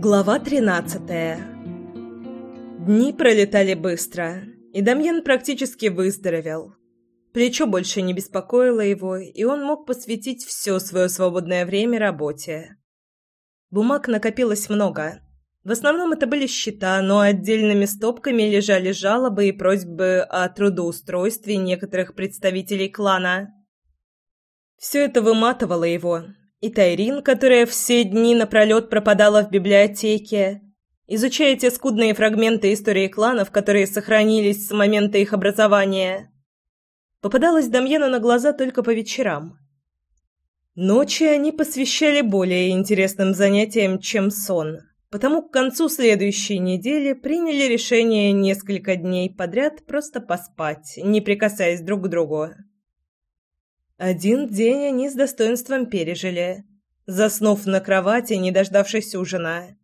Глава 13 Дни пролетали быстро, и Дамьен практически выздоровел. Плечо больше не беспокоило его, и он мог посвятить все свое свободное время работе. Бумаг накопилось много. В основном это были счета, но отдельными стопками лежали жалобы и просьбы о трудоустройстве некоторых представителей клана. Все это выматывало его, и Тайрин, которая все дни напролет пропадала в библиотеке, изучая те скудные фрагменты истории кланов, которые сохранились с момента их образования. Попадалась Дамьену на глаза только по вечерам. Ночи они посвящали более интересным занятиям, чем сон, потому к концу следующей недели приняли решение несколько дней подряд просто поспать, не прикасаясь друг к другу. Один день они с достоинством пережили, заснув на кровати, не дождавшись ужина.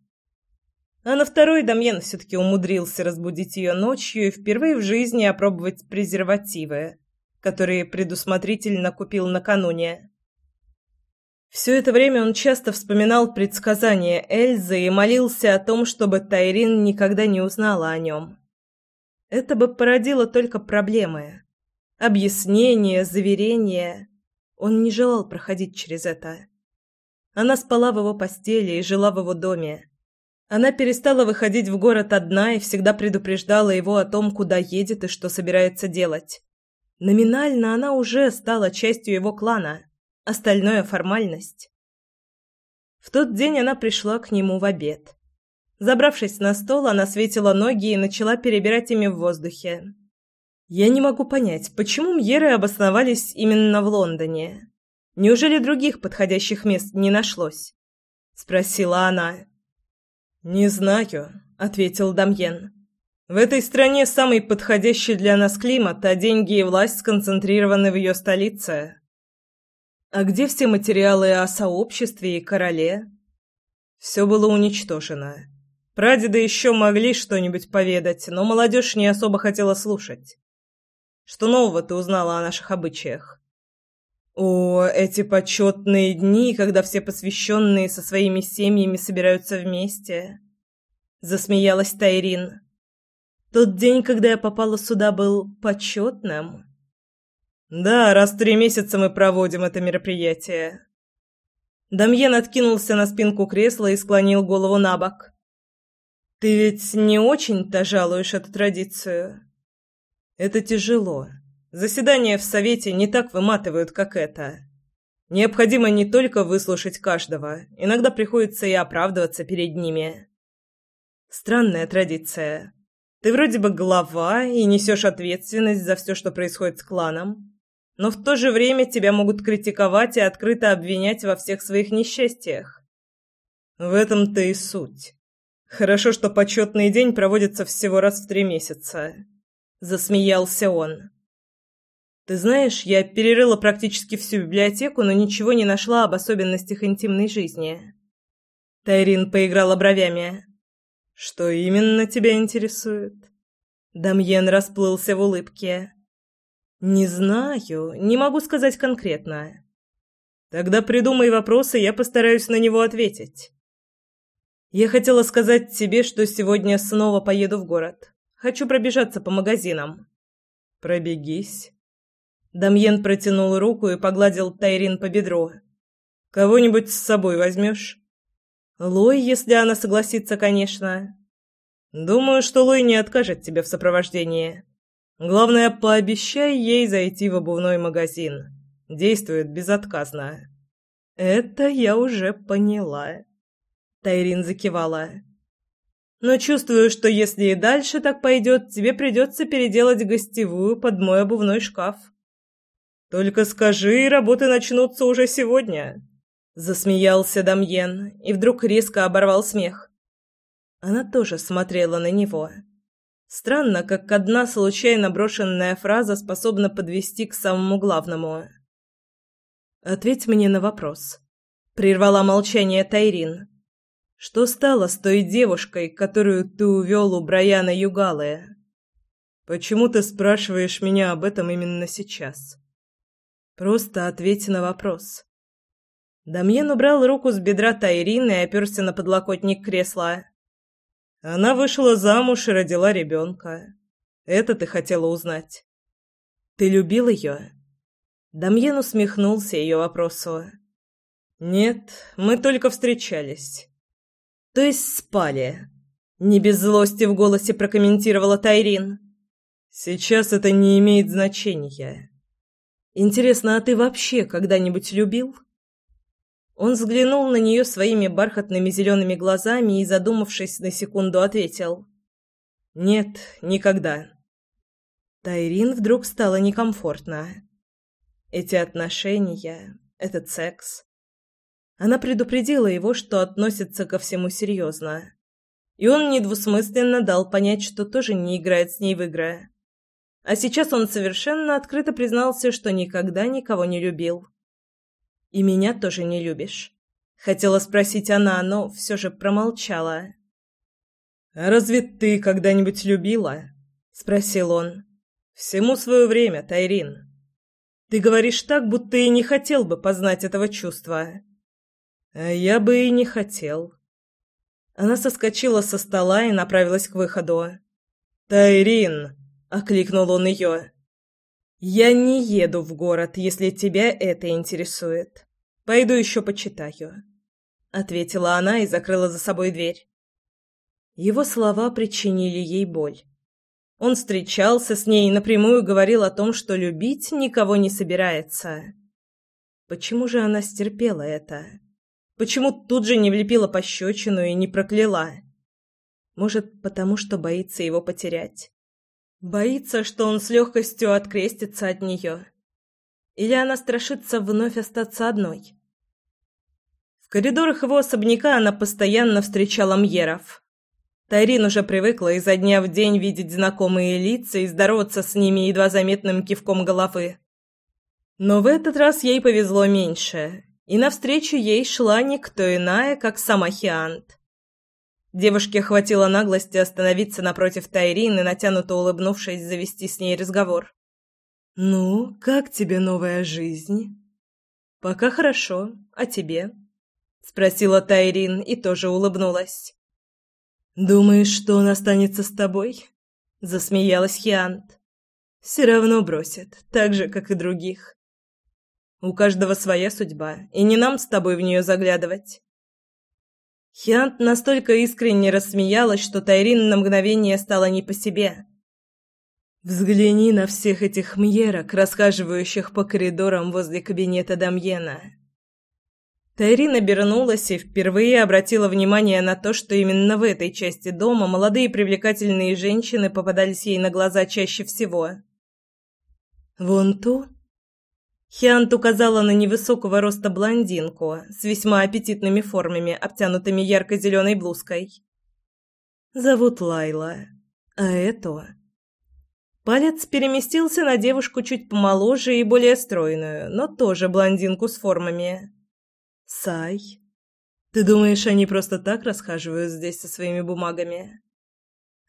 А на второй Дамьен все-таки умудрился разбудить ее ночью и впервые в жизни опробовать презервативы, которые предусмотрительно купил накануне. Все это время он часто вспоминал предсказания Эльзы и молился о том, чтобы Тайрин никогда не узнала о нем. Это бы породило только проблемы. Объяснения, заверения. Он не желал проходить через это. Она спала в его постели и жила в его доме. Она перестала выходить в город одна и всегда предупреждала его о том, куда едет и что собирается делать. Номинально она уже стала частью его клана. Остальное – формальность. В тот день она пришла к нему в обед. Забравшись на стол, она светила ноги и начала перебирать ими в воздухе. Я не могу понять, почему Мьеры обосновались именно в Лондоне. Неужели других подходящих мест не нашлось? спросила она. Не знаю, ответил Дамьен. В этой стране самый подходящий для нас климат, а деньги и власть сконцентрированы в ее столице. А где все материалы о сообществе и короле? Все было уничтожено. Прадеды еще могли что-нибудь поведать, но молодежь не особо хотела слушать. Что нового ты узнала о наших обычаях? О, эти почетные дни, когда все посвященные со своими семьями собираются вместе. Засмеялась Тайрин. Тот день, когда я попала сюда, был почетным. Да, раз в три месяца мы проводим это мероприятие. Дамьен откинулся на спинку кресла и склонил голову на бок. Ты ведь не очень-то жалуешь эту традицию? Это тяжело. Заседания в совете не так выматывают, как это. Необходимо не только выслушать каждого, иногда приходится и оправдываться перед ними. Странная традиция. Ты вроде бы глава и несешь ответственность за все, что происходит с кланом, но в то же время тебя могут критиковать и открыто обвинять во всех своих несчастьях. В этом-то и суть. Хорошо, что почетный день проводится всего раз в три месяца засмеялся он. Ты знаешь, я перерыла практически всю библиотеку, но ничего не нашла об особенностях интимной жизни. Тайрин поиграла бровями. Что именно тебя интересует? Дамьен расплылся в улыбке. Не знаю, не могу сказать конкретно. Тогда придумай вопросы, я постараюсь на него ответить. Я хотела сказать тебе, что сегодня снова поеду в город. Хочу пробежаться по магазинам». «Пробегись». Дамьен протянул руку и погладил Тайрин по бедру. «Кого-нибудь с собой возьмешь?» «Лой, если она согласится, конечно». «Думаю, что Лой не откажет тебе в сопровождении. Главное, пообещай ей зайти в обувной магазин. Действует безотказно». «Это я уже поняла». Тайрин закивала но чувствую, что если и дальше так пойдет, тебе придется переделать гостевую под мой обувной шкаф. Только скажи, работы начнутся уже сегодня. Засмеялся Дамьен и вдруг резко оборвал смех. Она тоже смотрела на него. Странно, как одна случайно брошенная фраза способна подвести к самому главному. «Ответь мне на вопрос», — прервала молчание Тайрин. Что стало с той девушкой, которую ты увел у Брайана Югалы? Почему ты спрашиваешь меня об этом именно сейчас? Просто ответь на вопрос. Дамьен убрал руку с бедра Тайрин и оперся на подлокотник кресла. Она вышла замуж и родила ребенка. Это ты хотела узнать. Ты любил ее? Дамьен усмехнулся ее вопросу. Нет, мы только встречались. То есть спали. Не без злости в голосе прокомментировала Тайрин. Сейчас это не имеет значения. Интересно, а ты вообще когда-нибудь любил? Он взглянул на нее своими бархатными зелеными глазами и, задумавшись на секунду, ответил. «Нет, никогда». Тайрин вдруг стало некомфортно. Эти отношения, этот секс. Она предупредила его, что относится ко всему серьезно. И он недвусмысленно дал понять, что тоже не играет с ней в игры. А сейчас он совершенно открыто признался, что никогда никого не любил. «И меня тоже не любишь?» Хотела спросить она, но все же промолчала. «А разве ты когда-нибудь любила?» — спросил он. «Всему свое время, Тайрин. Ты говоришь так, будто и не хотел бы познать этого чувства». «А я бы и не хотел». Она соскочила со стола и направилась к выходу. «Тайрин!» — окликнул он ее. «Я не еду в город, если тебя это интересует». Пойду еще почитаю», — ответила она и закрыла за собой дверь. Его слова причинили ей боль. Он встречался с ней и напрямую говорил о том, что любить никого не собирается. Почему же она стерпела это? Почему тут же не влепила пощечину и не прокляла? Может, потому что боится его потерять? Боится, что он с легкостью открестится от нее? Или она страшится вновь остаться одной? В коридорах его особняка она постоянно встречала Мьеров. Тайрин уже привыкла изо дня в день видеть знакомые лица и здороваться с ними едва заметным кивком головы. Но в этот раз ей повезло меньше, и навстречу ей шла никто иная, как сама Хиант. Девушке хватило наглости остановиться напротив Тайрин и, натянуто улыбнувшись, завести с ней разговор. «Ну, как тебе новая жизнь?» «Пока хорошо. А тебе?» — спросила Тайрин и тоже улыбнулась. «Думаешь, что он останется с тобой?» — засмеялась Хиант. «Все равно бросит, так же, как и других. У каждого своя судьба, и не нам с тобой в нее заглядывать». Хиант настолько искренне рассмеялась, что Тайрин на мгновение стала не по себе. Взгляни на всех этих мьерок, расхаживающих по коридорам возле кабинета Дамьена. Тайрин обернулась и впервые обратила внимание на то, что именно в этой части дома молодые привлекательные женщины попадались ей на глаза чаще всего. «Вон ту?» Хиант указала на невысокого роста блондинку с весьма аппетитными формами, обтянутыми ярко-зеленой блузкой. «Зовут Лайла. А эту...» Палец переместился на девушку чуть помоложе и более стройную, но тоже блондинку с формами. «Сай, ты думаешь, они просто так расхаживают здесь со своими бумагами?»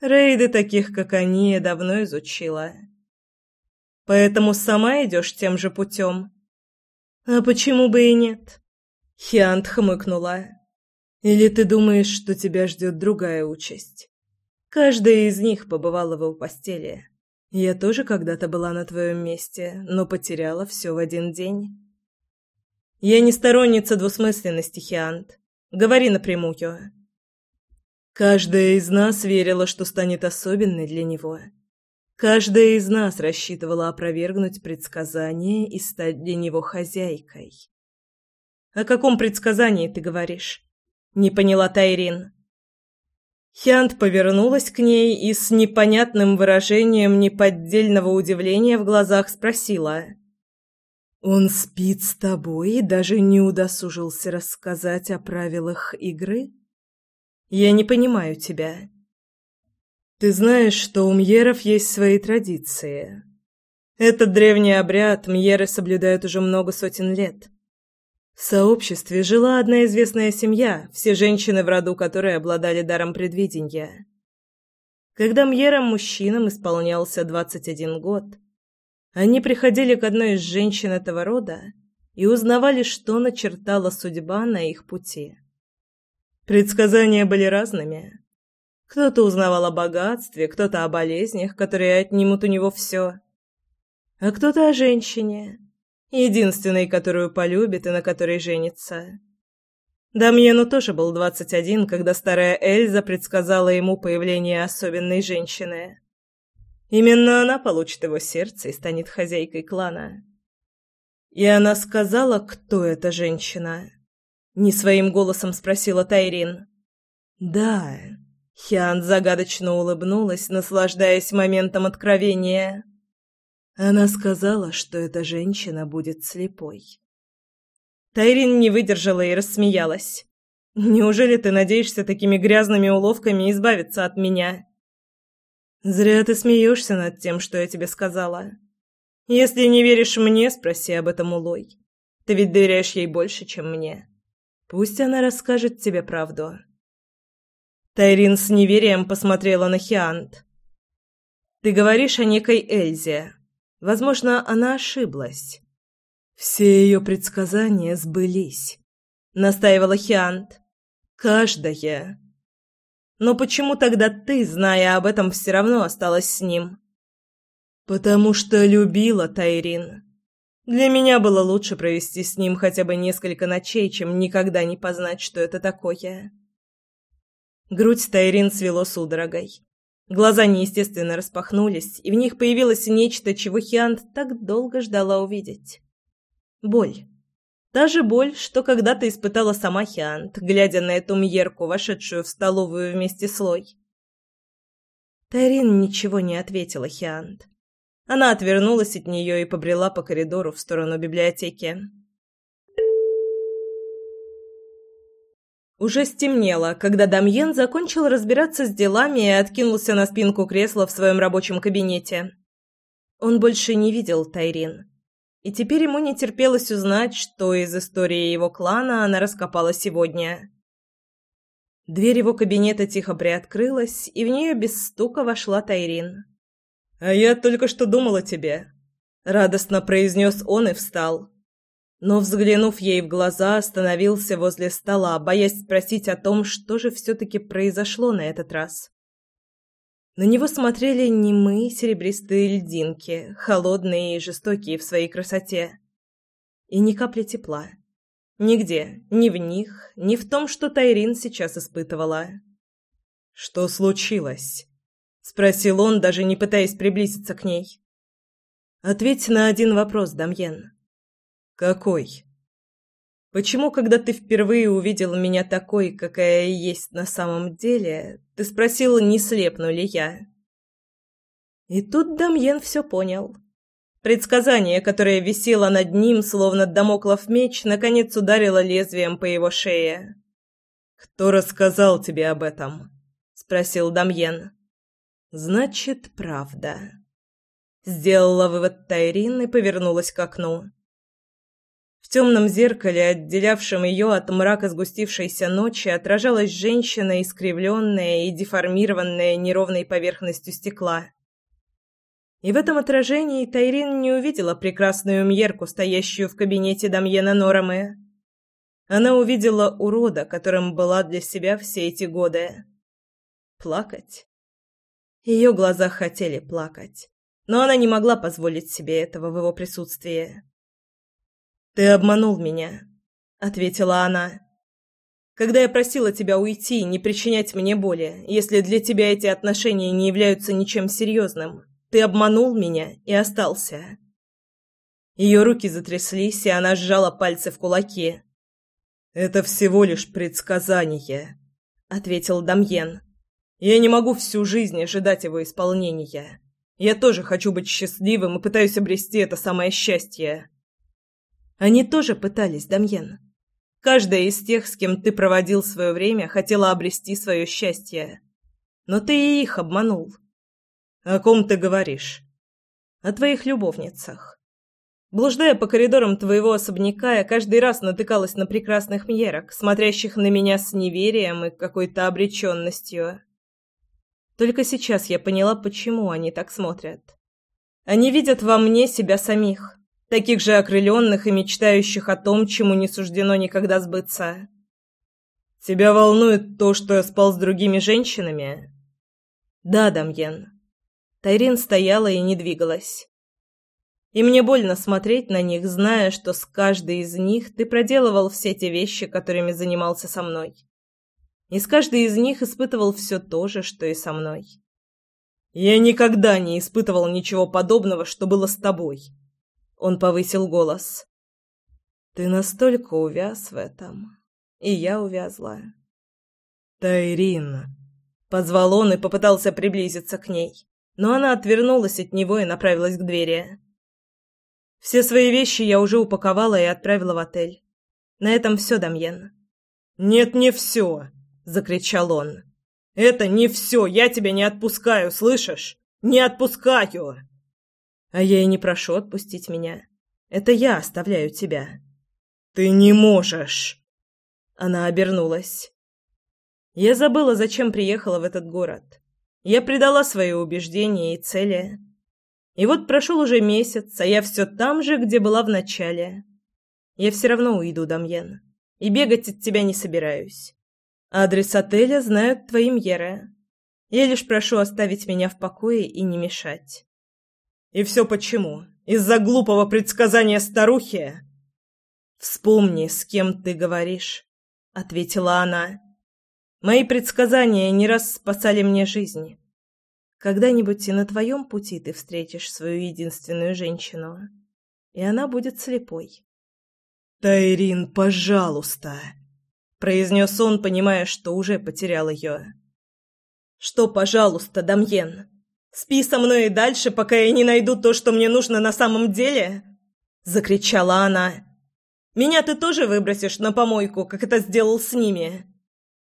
Рейды таких, как они, давно изучила. Поэтому сама идешь тем же путем. А почему бы и нет? Хиант хмыкнула. Или ты думаешь, что тебя ждет другая участь? Каждая из них побывала в его постели. Я тоже когда-то была на твоем месте, но потеряла все в один день. Я не сторонница двусмысленности, Хиант. Говори напрямую. Каждая из нас верила, что станет особенной для него. Каждая из нас рассчитывала опровергнуть предсказание и стать для него хозяйкой. О каком предсказании ты говоришь? Не поняла Тайрин. Хиант повернулась к ней и с непонятным выражением неподдельного удивления в глазах спросила. «Он спит с тобой и даже не удосужился рассказать о правилах игры? Я не понимаю тебя. Ты знаешь, что у мьеров есть свои традиции. Этот древний обряд мьеры соблюдают уже много сотен лет». В сообществе жила одна известная семья, все женщины в роду которой обладали даром предвидения. Когда Мьерам-мужчинам исполнялся 21 год, они приходили к одной из женщин этого рода и узнавали, что начертала судьба на их пути. Предсказания были разными. Кто-то узнавал о богатстве, кто-то о болезнях, которые отнимут у него все, а кто-то о женщине, единственной, которую полюбит и на которой женится. Дамьену тоже был двадцать один, когда старая Эльза предсказала ему появление особенной женщины. Именно она получит его сердце и станет хозяйкой клана. И она сказала, кто эта женщина. Не своим голосом спросила Тайрин. «Да». Хиан загадочно улыбнулась, наслаждаясь моментом откровения. Она сказала, что эта женщина будет слепой. Тайрин не выдержала и рассмеялась. «Неужели ты надеешься такими грязными уловками избавиться от меня?» «Зря ты смеешься над тем, что я тебе сказала. Если не веришь мне, спроси об этом у Лой. Ты ведь доверяешь ей больше, чем мне. Пусть она расскажет тебе правду». Тайрин с неверием посмотрела на Хиант. «Ты говоришь о некой Эльзе. Возможно, она ошиблась. Все ее предсказания сбылись, настаивала Хиант. Каждая. Но почему тогда ты, зная об этом, все равно осталась с ним? Потому что любила Тайрин. Для меня было лучше провести с ним хотя бы несколько ночей, чем никогда не познать, что это такое. Грудь Тайрин свело судорогой. Глаза неестественно распахнулись, и в них появилось нечто, чего Хиант так долго ждала увидеть. Боль. Та же боль, что когда-то испытала сама Хиант, глядя на эту Мьерку, вошедшую в столовую вместе с Лой. Тарин ничего не ответила Хиант. Она отвернулась от нее и побрела по коридору в сторону библиотеки. Уже стемнело, когда Дамьен закончил разбираться с делами и откинулся на спинку кресла в своем рабочем кабинете. Он больше не видел Тайрин и теперь ему не терпелось узнать, что из истории его клана она раскопала сегодня. Дверь его кабинета тихо приоткрылась, и в нее без стука вошла Тайрин. «А я только что думал о тебе», — радостно произнес он и встал. Но, взглянув ей в глаза, остановился возле стола, боясь спросить о том, что же все-таки произошло на этот раз. На него смотрели немые серебристые льдинки, холодные и жестокие в своей красоте. И ни капли тепла. Нигде, ни в них, ни в том, что Тайрин сейчас испытывала. «Что случилось?» — спросил он, даже не пытаясь приблизиться к ней. «Ответь на один вопрос, Дамьен». «Какой?» Почему, когда ты впервые увидел меня такой, какая я есть на самом деле, ты спросил, не слепну ли я?» И тут Дамьен все понял. Предсказание, которое висело над ним, словно домоклов меч, наконец ударило лезвием по его шее. «Кто рассказал тебе об этом?» — спросил Дамьен. «Значит, правда». Сделала вывод Тайрин и повернулась к окну. В темном зеркале, отделявшем ее от мрака сгустившейся ночи, отражалась женщина, искривленная и деформированная неровной поверхностью стекла. И в этом отражении Тайрин не увидела прекрасную Мьерку, стоящую в кабинете Дамьена Норамы. Она увидела урода, которым была для себя все эти годы. Плакать. Ее глаза хотели плакать, но она не могла позволить себе этого в его присутствии. «Ты обманул меня», — ответила она. «Когда я просила тебя уйти, не причинять мне боли, если для тебя эти отношения не являются ничем серьезным, ты обманул меня и остался». Ее руки затряслись, и она сжала пальцы в кулаки. «Это всего лишь предсказание», — ответил Дамьен. «Я не могу всю жизнь ожидать его исполнения. Я тоже хочу быть счастливым и пытаюсь обрести это самое счастье». Они тоже пытались, Дамьен. Каждая из тех, с кем ты проводил свое время, хотела обрести свое счастье. Но ты и их обманул. О ком ты говоришь? О твоих любовницах. Блуждая по коридорам твоего особняка, я каждый раз натыкалась на прекрасных мьерок, смотрящих на меня с неверием и какой-то обреченностью. Только сейчас я поняла, почему они так смотрят. Они видят во мне себя самих, Таких же окрыленных и мечтающих о том, чему не суждено никогда сбыться. Тебя волнует то, что я спал с другими женщинами? Да, Дамьен. Тайрин стояла и не двигалась. И мне больно смотреть на них, зная, что с каждой из них ты проделывал все те вещи, которыми занимался со мной. И с каждой из них испытывал все то же, что и со мной. Я никогда не испытывал ничего подобного, что было с тобой. Он повысил голос. Ты настолько увяз в этом, и я увязла. Тайрин, позвал он и попытался приблизиться к ней, но она отвернулась от него и направилась к двери. Все свои вещи я уже упаковала и отправила в отель. На этом все, Дамьен. Нет, не все, закричал он. Это не все, я тебя не отпускаю, слышишь? Не отпускаю. А я и не прошу отпустить меня. Это я оставляю тебя. Ты не можешь. Она обернулась. Я забыла, зачем приехала в этот город. Я предала свои убеждения и цели. И вот прошел уже месяц, а я все там же, где была в начале. Я все равно уйду, Дамьен, и бегать от тебя не собираюсь. Адрес отеля знают твои мьеры. Я лишь прошу оставить меня в покое и не мешать. И все почему? Из-за глупого предсказания старухи? Вспомни, с кем ты говоришь, ответила она. Мои предсказания не раз спасали мне жизнь. Когда-нибудь и на твоем пути ты встретишь свою единственную женщину, и она будет слепой. Тайрин, пожалуйста, произнес он, понимая, что уже потерял ее. «Что, пожалуйста, Дамьен? Спи со мной и дальше, пока я не найду то, что мне нужно на самом деле?» Закричала она. «Меня ты тоже выбросишь на помойку, как это сделал с ними?»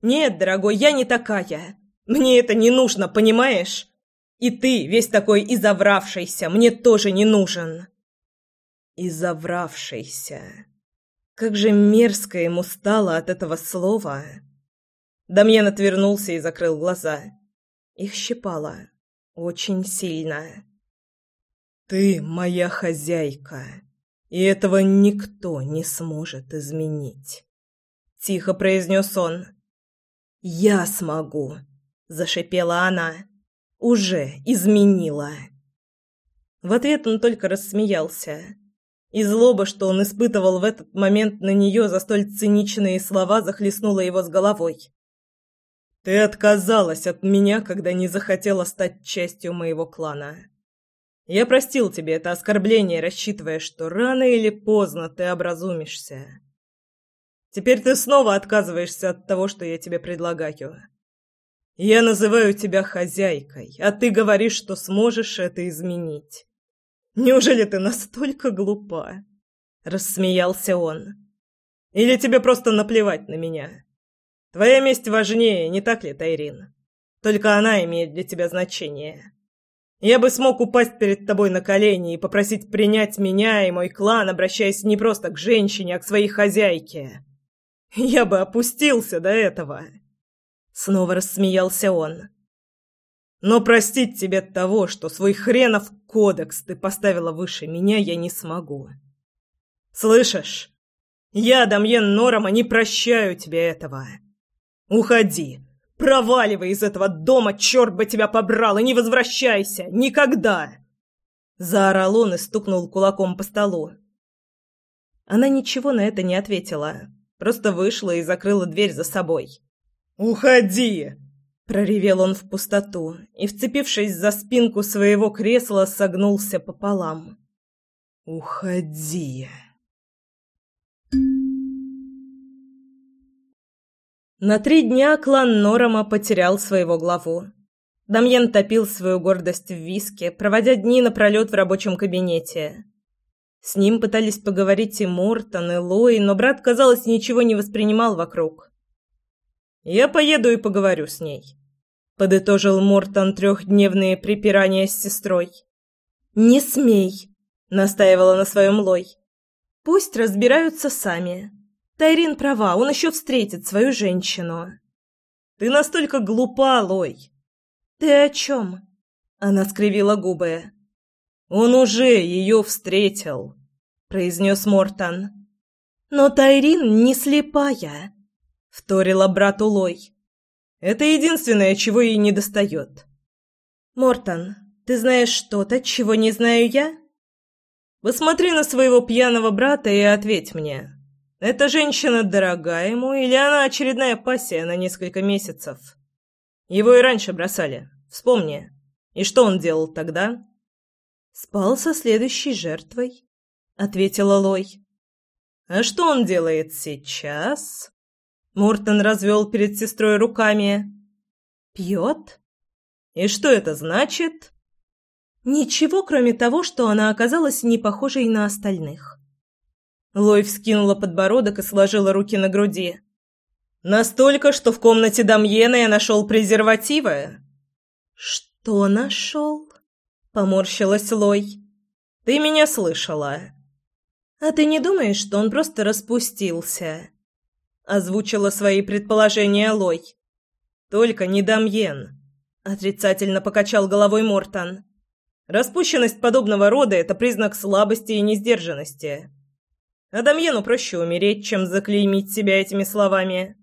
«Нет, дорогой, я не такая. Мне это не нужно, понимаешь? И ты, весь такой изовравшийся, мне тоже не нужен». «Изовравшийся...» Как же мерзко ему стало от этого слова. Дамьен отвернулся и закрыл глаза. Их щипало. Очень сильно. «Ты моя хозяйка, и этого никто не сможет изменить», — тихо произнес он. «Я смогу», — зашипела она. «Уже изменила». В ответ он только рассмеялся. И злоба, что он испытывал в этот момент на нее за столь циничные слова, захлестнула его с головой. «Ты отказалась от меня, когда не захотела стать частью моего клана. Я простил тебе это оскорбление, рассчитывая, что рано или поздно ты образумишься. Теперь ты снова отказываешься от того, что я тебе предлагаю. Я называю тебя хозяйкой, а ты говоришь, что сможешь это изменить». Неужели ты настолько глупа? Рассмеялся он. Или тебе просто наплевать на меня? Твоя месть важнее, не так ли, Тайрин? Только она имеет для тебя значение. Я бы смог упасть перед тобой на колени и попросить принять меня и мой клан, обращаясь не просто к женщине, а к своей хозяйке. Я бы опустился до этого. Снова рассмеялся он. Но простить тебе того, что свой хренов кодекс ты поставила выше меня, я не смогу. Слышишь? Я, Дамьен Норама, не прощаю тебе этого. Уходи. Проваливай из этого дома, черт бы тебя побрал, и не возвращайся. Никогда. Заорал он и стукнул кулаком по столу. Она ничего на это не ответила. Просто вышла и закрыла дверь за собой. «Уходи!» Проревел он в пустоту и, вцепившись за спинку своего кресла, согнулся пополам. «Уходи!» На три дня клан Норома потерял своего главу. Дамьен топил свою гордость в виске, проводя дни напролет в рабочем кабинете. С ним пытались поговорить и Мортон, и Лой, но брат, казалось, ничего не воспринимал вокруг. «Я поеду и поговорю с ней», подытожил Мортон трехдневные припирания с сестрой. «Не смей!» — настаивала на своем Лой. «Пусть разбираются сами. Тайрин права, он еще встретит свою женщину». «Ты настолько глупа, Лой!» «Ты о чем?» — она скривила губы. «Он уже ее встретил. произнес Мортон. «Но Тайрин не слепая», — вторила брату Лой. «Это единственное, чего ей не достает». «Мортон, ты знаешь что-то, чего не знаю я?» «Посмотри на своего пьяного брата и ответь мне. Эта женщина дорога ему или она очередная пассия на несколько месяцев? Его и раньше бросали. Вспомни. И что он делал тогда?» «Спал со следующей жертвой», — ответила Лой. «А что он делает сейчас?» Мортон развел перед сестрой руками. «Пьет?» «И что это значит?» «Ничего, кроме того, что она оказалась не похожей на остальных». Лой вскинула подбородок и сложила руки на груди. «Настолько, что в комнате Дамьена я нашел презервативы?» «Что нашел?» — поморщилась Лой. «Ты меня слышала?» «А ты не думаешь, что он просто распустился?» Озвучила свои предположения Лой. «Только не Дамьен», — отрицательно покачал головой Мортон. «Распущенность подобного рода — это признак слабости и несдержанности. А Дамьену проще умереть, чем заклеймить себя этими словами».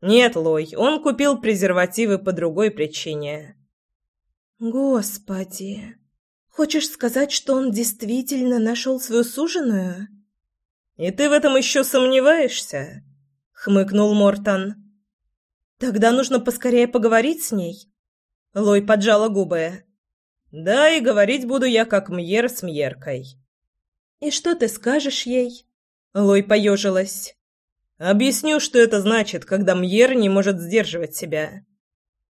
«Нет, Лой, он купил презервативы по другой причине». «Господи!» Хочешь сказать, что он действительно нашел свою суженую? И ты в этом еще сомневаешься? хмыкнул Мортон. Тогда нужно поскорее поговорить с ней. Лой поджала губы. Да, и говорить буду я как Мьер с Мьеркой. И что ты скажешь ей? Лой поежилась. Объясню, что это значит, когда Мьер не может сдерживать себя.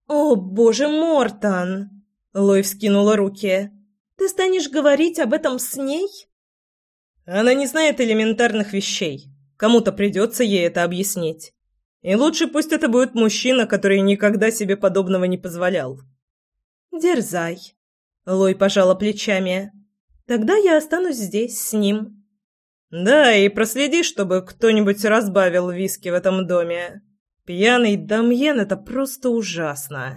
О, боже, Мортон! Лой вскинула руки. Ты станешь говорить об этом с ней? Она не знает элементарных вещей. Кому-то придется ей это объяснить. И лучше пусть это будет мужчина, который никогда себе подобного не позволял. Дерзай. Лой пожала плечами. Тогда я останусь здесь с ним. Да, и проследи, чтобы кто-нибудь разбавил виски в этом доме. Пьяный Дамьен — это просто ужасно.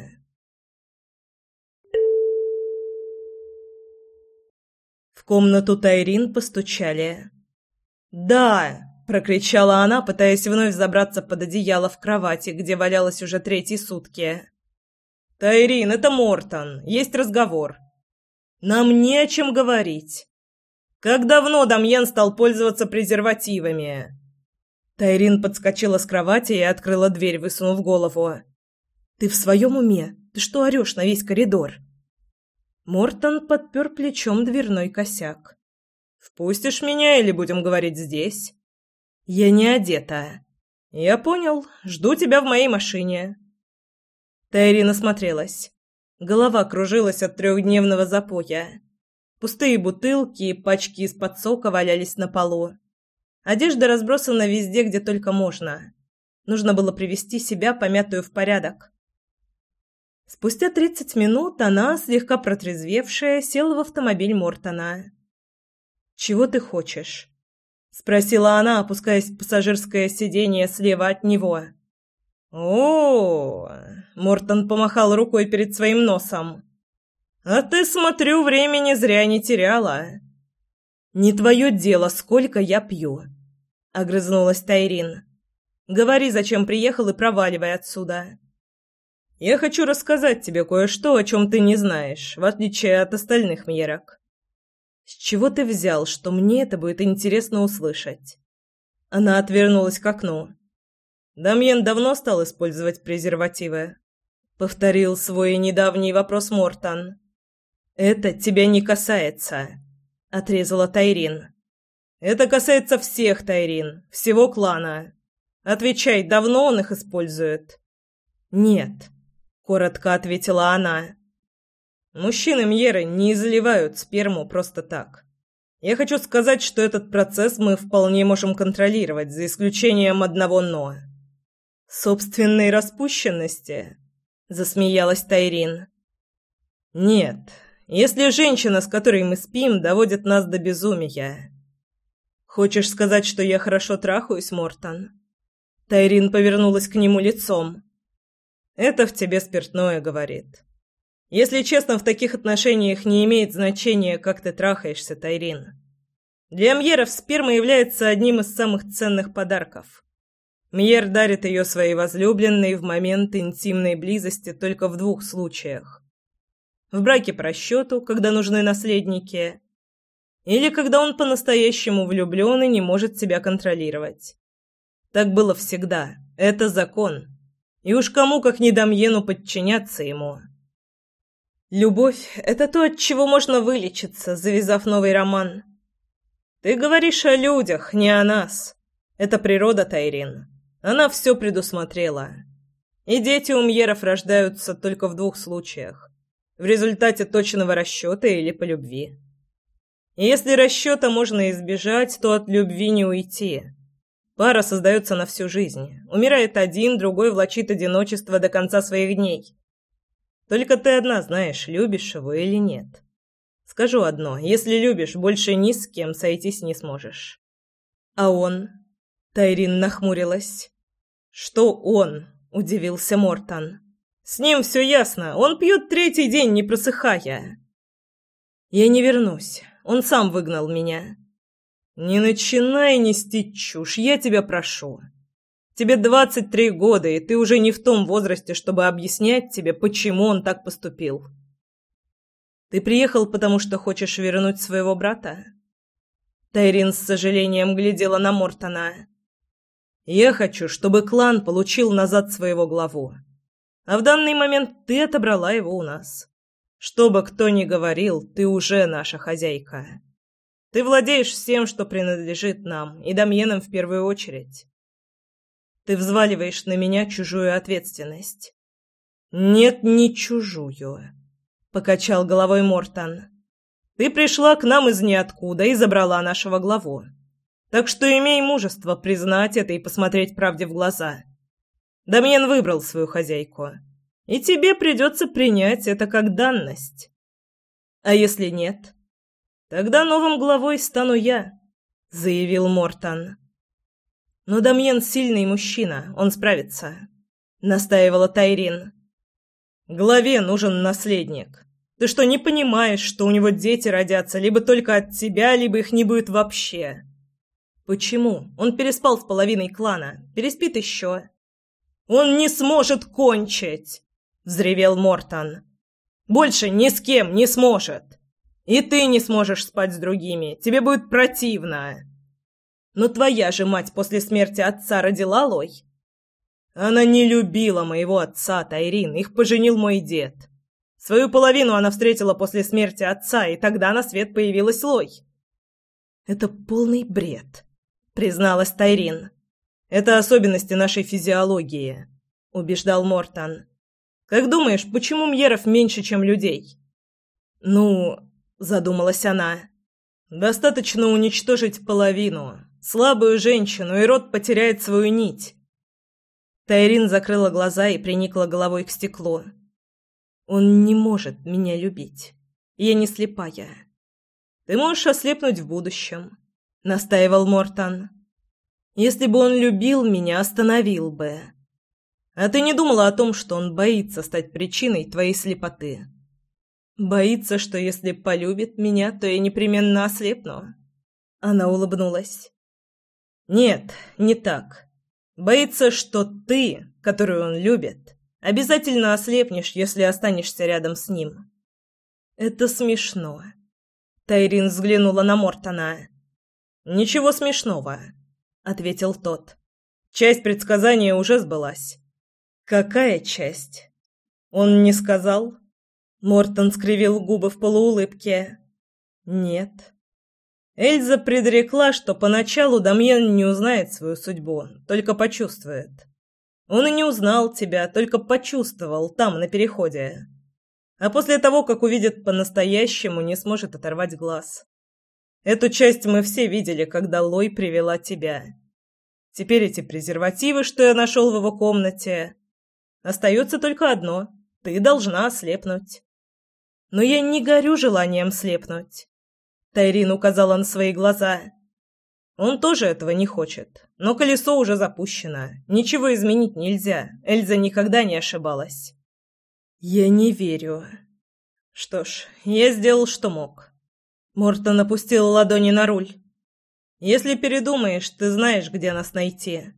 комнату Тайрин постучали. «Да!» – прокричала она, пытаясь вновь забраться под одеяло в кровати, где валялась уже третьи сутки. «Тайрин, это Мортон. Есть разговор». «Нам не о чем говорить. Как давно Дамьен стал пользоваться презервативами?» Тайрин подскочила с кровати и открыла дверь, высунув голову. «Ты в своем уме? Ты что орешь на весь коридор?» Мортон подпер плечом дверной косяк. «Впустишь меня или будем говорить здесь?» «Я не одета». «Я понял. Жду тебя в моей машине». Тайрин осмотрелась. Голова кружилась от трехдневного запоя. Пустые бутылки и пачки из-под сока валялись на полу. Одежда разбросана везде, где только можно. Нужно было привести себя помятую в порядок. Спустя тридцать минут она, слегка протрезвевшая, села в автомобиль Мортона. «Чего ты хочешь?» — спросила она, опускаясь в пассажирское сиденье слева от него. О, Мортон помахал рукой перед своим носом. «А ты, смотрю, времени зря не теряла». «Не твое дело, сколько я пью», — огрызнулась Тайрин. «Говори, зачем приехал и проваливай отсюда». Я хочу рассказать тебе кое-что, о чем ты не знаешь, в отличие от остальных Мьерок. С чего ты взял, что мне это будет интересно услышать? Она отвернулась к окну. Дамьен давно стал использовать презервативы. Повторил свой недавний вопрос Мортон. Это тебя не касается, отрезала Тайрин. Это касается всех Тайрин, всего клана. Отвечай, давно он их использует? Нет коротко ответила она. Мужчины Мьеры не изливают сперму просто так. Я хочу сказать, что этот процесс мы вполне можем контролировать, за исключением одного «но». «Собственной распущенности?» – засмеялась Тайрин. «Нет, если женщина, с которой мы спим, доводит нас до безумия». «Хочешь сказать, что я хорошо трахаюсь, Мортон?» Тайрин повернулась к нему лицом. Это в тебе спиртное говорит. Если честно, в таких отношениях не имеет значения, как ты трахаешься, Тайрин. Для Мьеров сперма является одним из самых ценных подарков. Мьер дарит ее своей возлюбленной в момент интимной близости только в двух случаях. В браке по расчету, когда нужны наследники, или когда он по-настоящему влюблен и не может себя контролировать. Так было всегда. Это закон. И уж кому, как не Дамьену, подчиняться ему. Любовь — это то, от чего можно вылечиться, завязав новый роман. Ты говоришь о людях, не о нас. Это природа, Тайрин. Она все предусмотрела. И дети у Мьеров рождаются только в двух случаях. В результате точного расчета или по любви. И если расчета можно избежать, то от любви не уйти. Пара создается на всю жизнь. Умирает один, другой влачит одиночество до конца своих дней. Только ты одна знаешь, любишь его или нет. Скажу одно, если любишь, больше ни с кем сойтись не сможешь. А он? Тайрин нахмурилась. Что он? Удивился Мортон. С ним все ясно. Он пьет третий день, не просыхая. Я не вернусь. Он сам выгнал меня. «Не начинай нести чушь, я тебя прошу. Тебе двадцать три года, и ты уже не в том возрасте, чтобы объяснять тебе, почему он так поступил. Ты приехал, потому что хочешь вернуть своего брата?» Тайрин с сожалением глядела на Мортона. «Я хочу, чтобы клан получил назад своего главу. А в данный момент ты отобрала его у нас. Что бы кто ни говорил, ты уже наша хозяйка». Ты владеешь всем, что принадлежит нам, и Дамьеном в первую очередь. Ты взваливаешь на меня чужую ответственность. Нет, не чужую, покачал головой Мортон. Ты пришла к нам из ниоткуда и забрала нашего главу. Так что имей мужество признать это и посмотреть правде в глаза. Дамьен выбрал свою хозяйку, и тебе придется принять это как данность. А если нет, Тогда новым главой стану я, заявил Мортон. Но Дамьен сильный мужчина, он справится, настаивала Тайрин. Главе нужен наследник. Ты что, не понимаешь, что у него дети родятся либо только от тебя, либо их не будет вообще? Почему? Он переспал с половиной клана, переспит еще. Он не сможет кончить, взревел Мортон. Больше ни с кем не сможет. И ты не сможешь спать с другими. Тебе будет противно. Но твоя же мать после смерти отца родила Лой. Она не любила моего отца, Тайрин. Их поженил мой дед. Свою половину она встретила после смерти отца, и тогда на свет появилась Лой. Это полный бред, призналась Тайрин. Это особенности нашей физиологии, убеждал Мортон. Как думаешь, почему мьеров меньше, чем людей? Ну, задумалась она. Достаточно уничтожить половину, слабую женщину, и род потеряет свою нить. Тайрин закрыла глаза и приникла головой к стеклу. Он не может меня любить. Я не слепая. Ты можешь ослепнуть в будущем, настаивал Мортон. Если бы он любил меня, остановил бы. А ты не думала о том, что он боится стать причиной твоей слепоты? Боится, что если полюбит меня, то я непременно ослепну. Она улыбнулась. Нет, не так. Боится, что ты, которую он любит, обязательно ослепнешь, если останешься рядом с ним. Это смешно. Тайрин взглянула на Мортона. Ничего смешного, ответил тот. Часть предсказания уже сбылась. Какая часть? Он не сказал? Мортон скривил губы в полуулыбке. Нет. Эльза предрекла, что поначалу Дамьен не узнает свою судьбу, только почувствует. Он и не узнал тебя, только почувствовал там, на переходе. А после того, как увидит по-настоящему, не сможет оторвать глаз. Эту часть мы все видели, когда Лой привела тебя. Теперь эти презервативы, что я нашел в его комнате. Остается только одно. Ты должна ослепнуть. Но я не горю желанием слепнуть. Тайрин указала на свои глаза. Он тоже этого не хочет. Но колесо уже запущено. Ничего изменить нельзя. Эльза никогда не ошибалась. Я не верю. Что ж, я сделал, что мог. Мортон опустил ладони на руль. Если передумаешь, ты знаешь, где нас найти».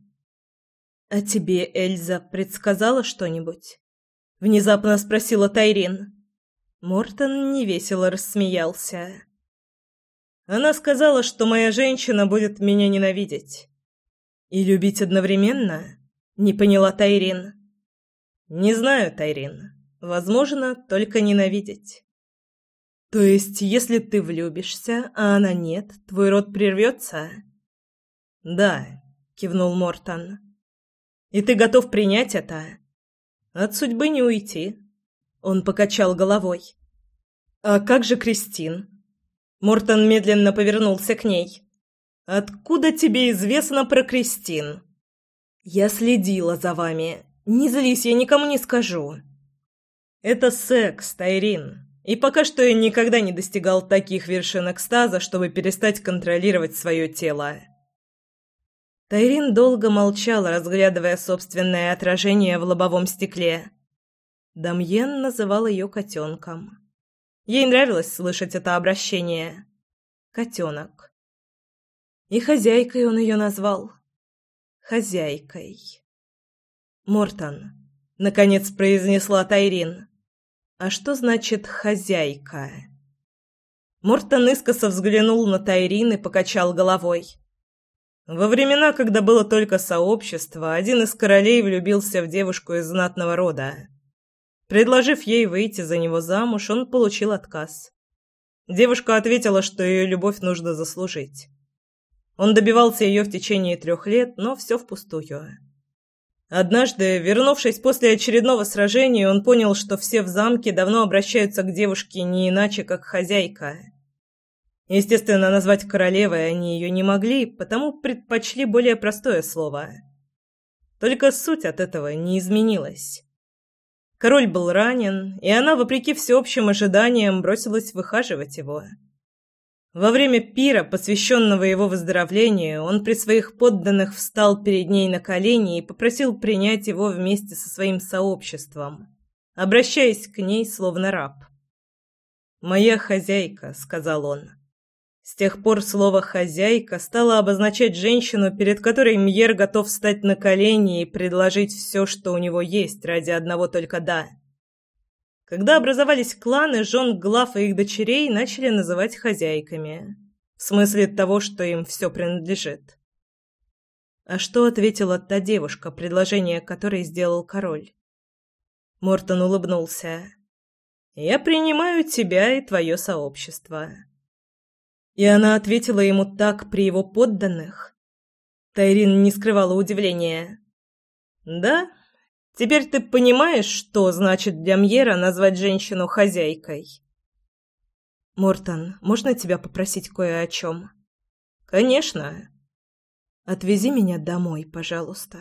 «А тебе Эльза предсказала что-нибудь?» — внезапно спросила Тайрин. Мортон невесело рассмеялся. Она сказала, что моя женщина будет меня ненавидеть. И любить одновременно? Не поняла Тайрин. Не знаю, Тайрин. Возможно, только ненавидеть. То есть, если ты влюбишься, а она нет, твой род прервется? Да, кивнул Мортон. И ты готов принять это? От судьбы не уйти. Он покачал головой. А как же Кристин? Мортон медленно повернулся к ней. «Откуда тебе известно про Кристин?» «Я следила за вами. Не злись, я никому не скажу». «Это секс, Тайрин. И пока что я никогда не достигал таких вершин экстаза, чтобы перестать контролировать свое тело». Тайрин долго молчал, разглядывая собственное отражение в лобовом стекле. Дамьен называл ее котенком. Ей нравилось слышать это обращение. Котенок. И хозяйкой он ее назвал. Хозяйкой. Мортон. Наконец произнесла Тайрин. А что значит «хозяйка»? Мортон искоса взглянул на Тайрин и покачал головой. Во времена, когда было только сообщество, один из королей влюбился в девушку из знатного рода. Предложив ей выйти за него замуж, он получил отказ. Девушка ответила, что ее любовь нужно заслужить. Он добивался ее в течение трех лет, но все впустую. Однажды, вернувшись после очередного сражения, он понял, что все в замке давно обращаются к девушке не иначе, как хозяйка. Естественно, назвать королевой они ее не могли, потому предпочли более простое слово. Только суть от этого не изменилась. Король был ранен, и она, вопреки всеобщим ожиданиям, бросилась выхаживать его. Во время пира, посвященного его выздоровлению, он при своих подданных встал перед ней на колени и попросил принять его вместе со своим сообществом, обращаясь к ней словно раб. «Моя хозяйка», — сказал он. С тех пор слово «хозяйка» стало обозначать женщину, перед которой Мьер готов встать на колени и предложить все, что у него есть, ради одного только «да». Когда образовались кланы, жен глав и их дочерей начали называть хозяйками. В смысле того, что им все принадлежит. А что ответила та девушка, предложение которой сделал король? Мортон улыбнулся. «Я принимаю тебя и твое сообщество». И она ответила ему так при его подданных. Тайрин не скрывала удивления. «Да? Теперь ты понимаешь, что значит для Мьера назвать женщину хозяйкой?» «Мортон, можно тебя попросить кое о чем?» «Конечно». «Отвези меня домой, пожалуйста».